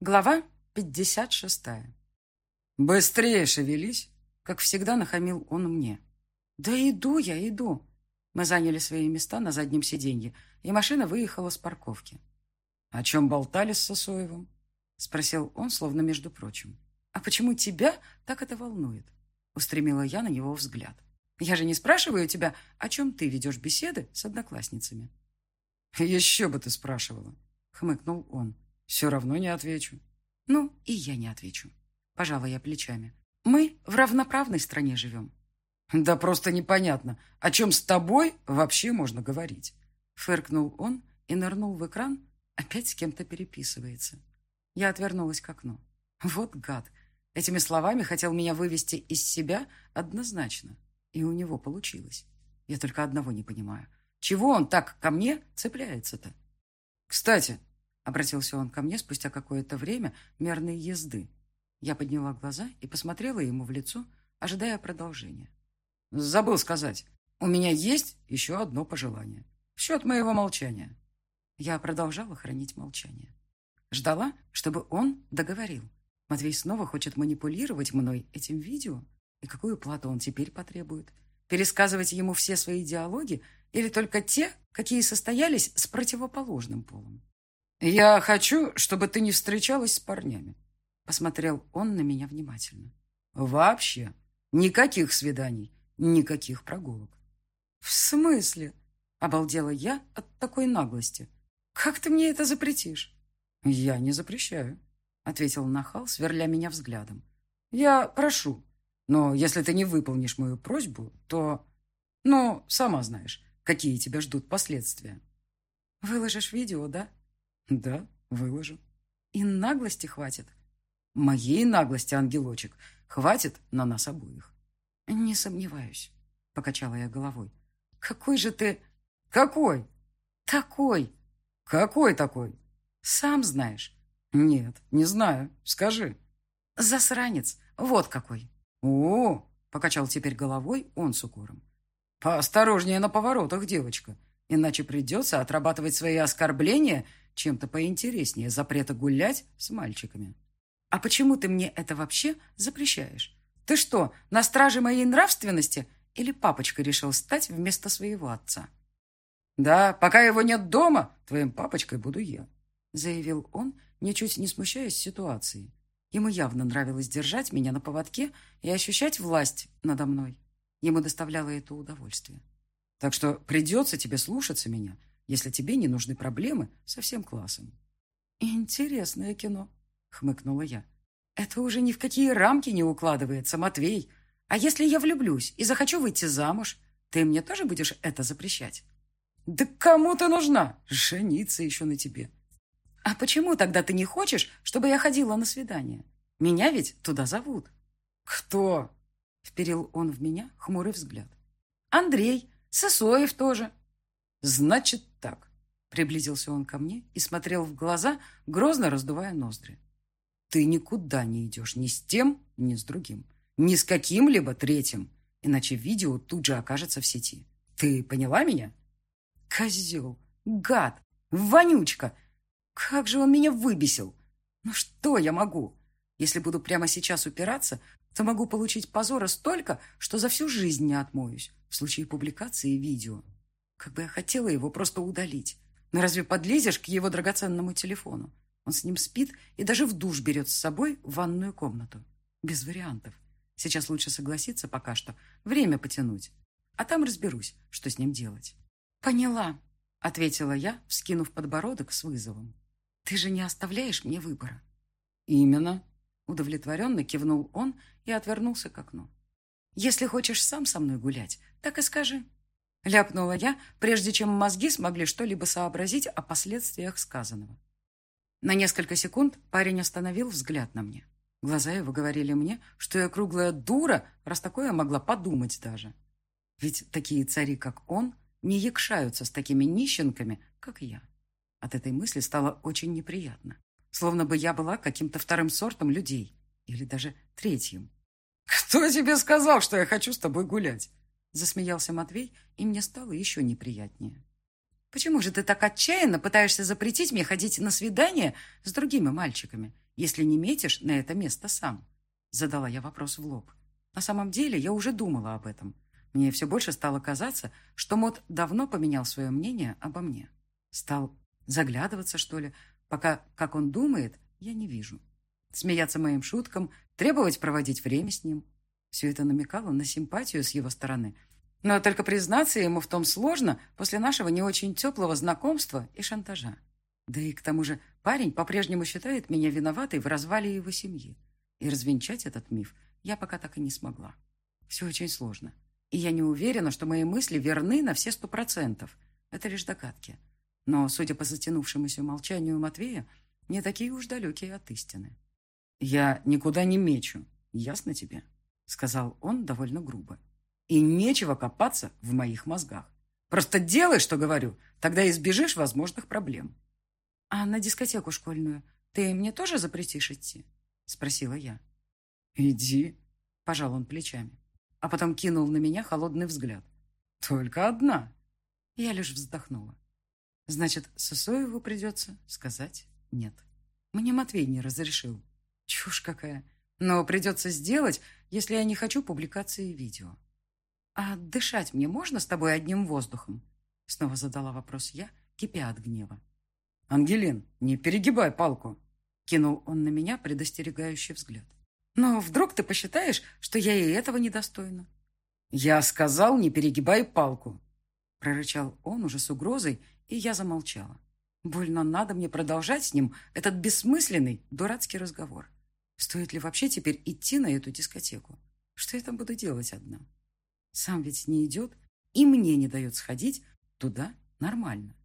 Глава 56. «Быстрее шевелись!» Как всегда нахамил он мне. «Да иду я, иду!» Мы заняли свои места на заднем сиденье, и машина выехала с парковки. «О чем болтали с Сосоевым?» Спросил он, словно между прочим. «А почему тебя так это волнует?» Устремила я на него взгляд. «Я же не спрашиваю тебя, о чем ты ведешь беседы с одноклассницами». «Еще бы ты спрашивала!» Хмыкнул он. Все равно не отвечу. Ну, и я не отвечу. Пожалуй, я плечами. Мы в равноправной стране живем. Да просто непонятно, о чем с тобой вообще можно говорить. Фыркнул он и нырнул в экран, опять с кем-то переписывается. Я отвернулась к окну. Вот гад. Этими словами хотел меня вывести из себя однозначно. И у него получилось. Я только одного не понимаю. Чего он так ко мне цепляется-то? Кстати, Обратился он ко мне спустя какое-то время мерной езды. Я подняла глаза и посмотрела ему в лицо, ожидая продолжения. «Забыл сказать. У меня есть еще одно пожелание. В счет моего молчания». Я продолжала хранить молчание. Ждала, чтобы он договорил. Матвей снова хочет манипулировать мной этим видео. И какую плату он теперь потребует? Пересказывать ему все свои диалоги или только те, какие состоялись с противоположным полом? «Я хочу, чтобы ты не встречалась с парнями», — посмотрел он на меня внимательно. «Вообще. Никаких свиданий, никаких прогулок». «В смысле?» — обалдела я от такой наглости. «Как ты мне это запретишь?» «Я не запрещаю», — ответил Нахал, сверля меня взглядом. «Я прошу, но если ты не выполнишь мою просьбу, то... Ну, сама знаешь, какие тебя ждут последствия». «Выложишь видео, да?» Да, выложу. И наглости хватит? Моей наглости, ангелочек, хватит на нас обоих. Не сомневаюсь, покачала я головой. Какой же ты... Какой? Такой. Какой такой? Сам знаешь. Нет, не знаю. Скажи. Засранец. Вот какой. О, покачал теперь головой он с укором. Поосторожнее на поворотах, девочка, иначе придется отрабатывать свои оскорбления чем-то поинтереснее запрета гулять с мальчиками. А почему ты мне это вообще запрещаешь? Ты что, на страже моей нравственности или папочка решил стать вместо своего отца? Да, пока его нет дома, твоим папочкой буду я, заявил он, ничуть не смущаясь ситуации. Ему явно нравилось держать меня на поводке и ощущать власть надо мной. Ему доставляло это удовольствие. Так что придется тебе слушаться меня если тебе не нужны проблемы со всем классом. «Интересное кино», — хмыкнула я. «Это уже ни в какие рамки не укладывается, Матвей. А если я влюблюсь и захочу выйти замуж, ты мне тоже будешь это запрещать?» «Да кому ты нужна? Жениться еще на тебе». «А почему тогда ты не хочешь, чтобы я ходила на свидание? Меня ведь туда зовут». «Кто?» — вперил он в меня хмурый взгляд. «Андрей, Сосоев тоже». «Значит так», — приблизился он ко мне и смотрел в глаза, грозно раздувая ноздри. «Ты никуда не идешь ни с тем, ни с другим, ни с каким-либо третьим, иначе видео тут же окажется в сети. Ты поняла меня?» «Козел! Гад! Вонючка! Как же он меня выбесил! Ну что я могу? Если буду прямо сейчас упираться, то могу получить позора столько, что за всю жизнь не отмоюсь в случае публикации видео. Как бы я хотела его просто удалить. Но разве подлезешь к его драгоценному телефону? Он с ним спит и даже в душ берет с собой в ванную комнату. Без вариантов. Сейчас лучше согласиться пока что, время потянуть. А там разберусь, что с ним делать. «Поняла», — ответила я, вскинув подбородок с вызовом. «Ты же не оставляешь мне выбора». «Именно», — удовлетворенно кивнул он и отвернулся к окну. «Если хочешь сам со мной гулять, так и скажи». Ляпнула я, прежде чем мозги смогли что-либо сообразить о последствиях сказанного. На несколько секунд парень остановил взгляд на мне. Глаза его говорили мне, что я круглая дура, раз такое могла подумать даже. Ведь такие цари, как он, не якшаются с такими нищенками, как я. От этой мысли стало очень неприятно. Словно бы я была каким-то вторым сортом людей. Или даже третьим. «Кто тебе сказал, что я хочу с тобой гулять?» Засмеялся Матвей, и мне стало еще неприятнее. Почему же ты так отчаянно пытаешься запретить мне ходить на свидания с другими мальчиками, если не метишь на это место сам? Задала я вопрос в лоб. На самом деле я уже думала об этом. Мне все больше стало казаться, что Мот давно поменял свое мнение обо мне. Стал заглядываться, что ли, пока, как он думает, я не вижу. Смеяться моим шуткам, требовать проводить время с ним. Все это намекало на симпатию с его стороны – но только признаться ему в том сложно после нашего не очень теплого знакомства и шантажа. Да и к тому же парень по-прежнему считает меня виноватой в развале его семьи. И развенчать этот миф я пока так и не смогла. Все очень сложно. И я не уверена, что мои мысли верны на все сто процентов. Это лишь догадки. Но, судя по затянувшемуся молчанию Матвея, не такие уж далекие от истины. «Я никуда не мечу, ясно тебе?» — сказал он довольно грубо. И нечего копаться в моих мозгах. Просто делай, что говорю, тогда избежишь возможных проблем. «А на дискотеку школьную ты мне тоже запретишь идти?» — спросила я. «Иди», — пожал он плечами, а потом кинул на меня холодный взгляд. «Только одна». Я лишь вздохнула. «Значит, Сосоеву придется сказать нет. Мне Матвей не разрешил. Чушь какая. Но придется сделать, если я не хочу публикации видео». «А дышать мне можно с тобой одним воздухом?» Снова задала вопрос я, кипя от гнева. «Ангелин, не перегибай палку!» Кинул он на меня предостерегающий взгляд. «Но вдруг ты посчитаешь, что я и этого недостойна?» «Я сказал, не перегибай палку!» Прорычал он уже с угрозой, и я замолчала. Больно надо мне продолжать с ним этот бессмысленный, дурацкий разговор. Стоит ли вообще теперь идти на эту дискотеку? Что я там буду делать одна? Сам ведь не идет и мне не дает сходить туда нормально.